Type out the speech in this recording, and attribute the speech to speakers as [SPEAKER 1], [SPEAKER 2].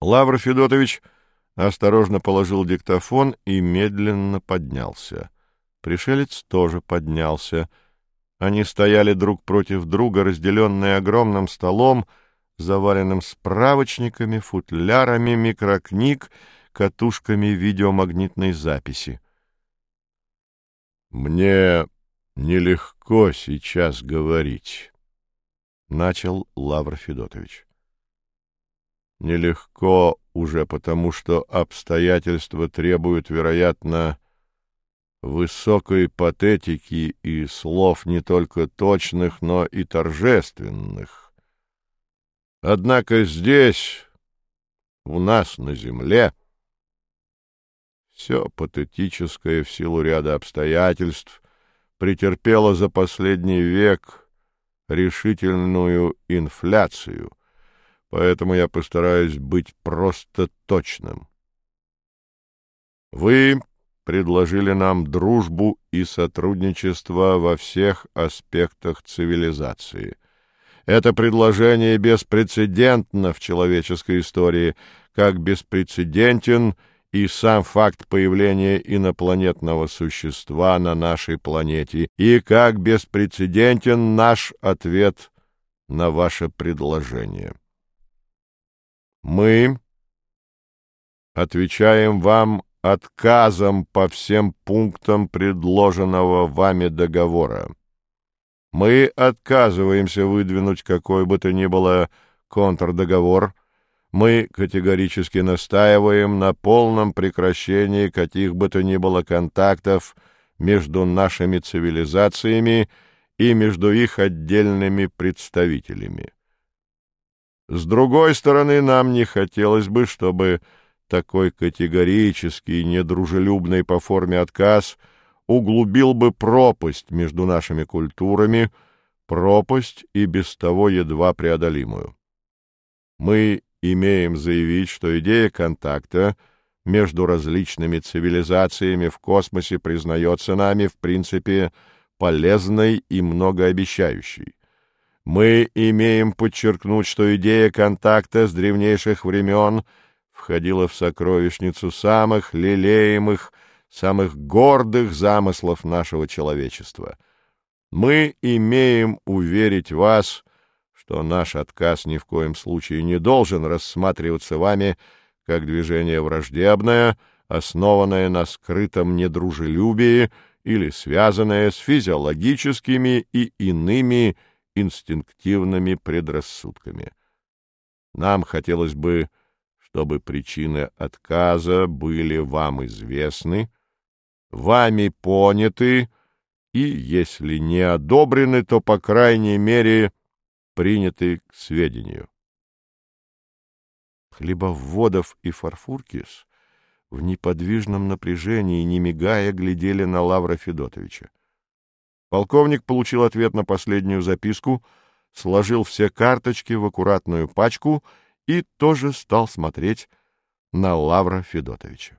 [SPEAKER 1] Лавр Федотович осторожно положил диктофон и медленно поднялся. Пришелец тоже поднялся. Они стояли друг против друга, разделенные огромным столом, заваленным справочниками, футлярами, микрокниг, катушками видеомагнитной записи. «Мне нелегко сейчас говорить», — начал Лавр Федотович. «Нелегко уже потому, что обстоятельства требуют, вероятно, высокой патетики и слов не только точных, но и торжественных. Однако здесь, у нас на земле, все патетическое в силу ряда обстоятельств претерпело за последний век решительную инфляцию, поэтому я постараюсь быть просто точным. Вы предложили нам дружбу и сотрудничество во всех аспектах цивилизации. Это предложение беспрецедентно в человеческой истории, как беспрецедентен и сам факт появления инопланетного существа на нашей планете, и как беспрецедентен наш ответ на ваше предложение. Мы отвечаем вам отказом по всем пунктам предложенного вами договора. Мы отказываемся выдвинуть какой бы то ни было контрдоговор. Мы категорически настаиваем на полном прекращении каких бы то ни было контактов между нашими цивилизациями и между их отдельными представителями. С другой стороны, нам не хотелось бы, чтобы такой категорический недружелюбный по форме отказ углубил бы пропасть между нашими культурами, пропасть и без того едва преодолимую. Мы имеем заявить, что идея контакта между различными цивилизациями в космосе признается нами в принципе полезной и многообещающей. Мы имеем подчеркнуть, что идея контакта с древнейших времен — входила в сокровищницу самых лелеемых, самых гордых замыслов нашего человечества. Мы имеем уверить вас, что наш отказ ни в коем случае не должен рассматриваться вами как движение враждебное, основанное на скрытом недружелюбии или связанное с физиологическими и иными инстинктивными предрассудками. Нам хотелось бы чтобы причины отказа были вам известны, вами поняты и, если не одобрены, то, по крайней мере, приняты к сведению. Хлебоводов и Фарфуркис в неподвижном напряжении, не мигая, глядели на Лавра Федотовича. Полковник получил ответ на последнюю записку, сложил все карточки в аккуратную пачку — и тоже стал смотреть на Лавра Федотовича.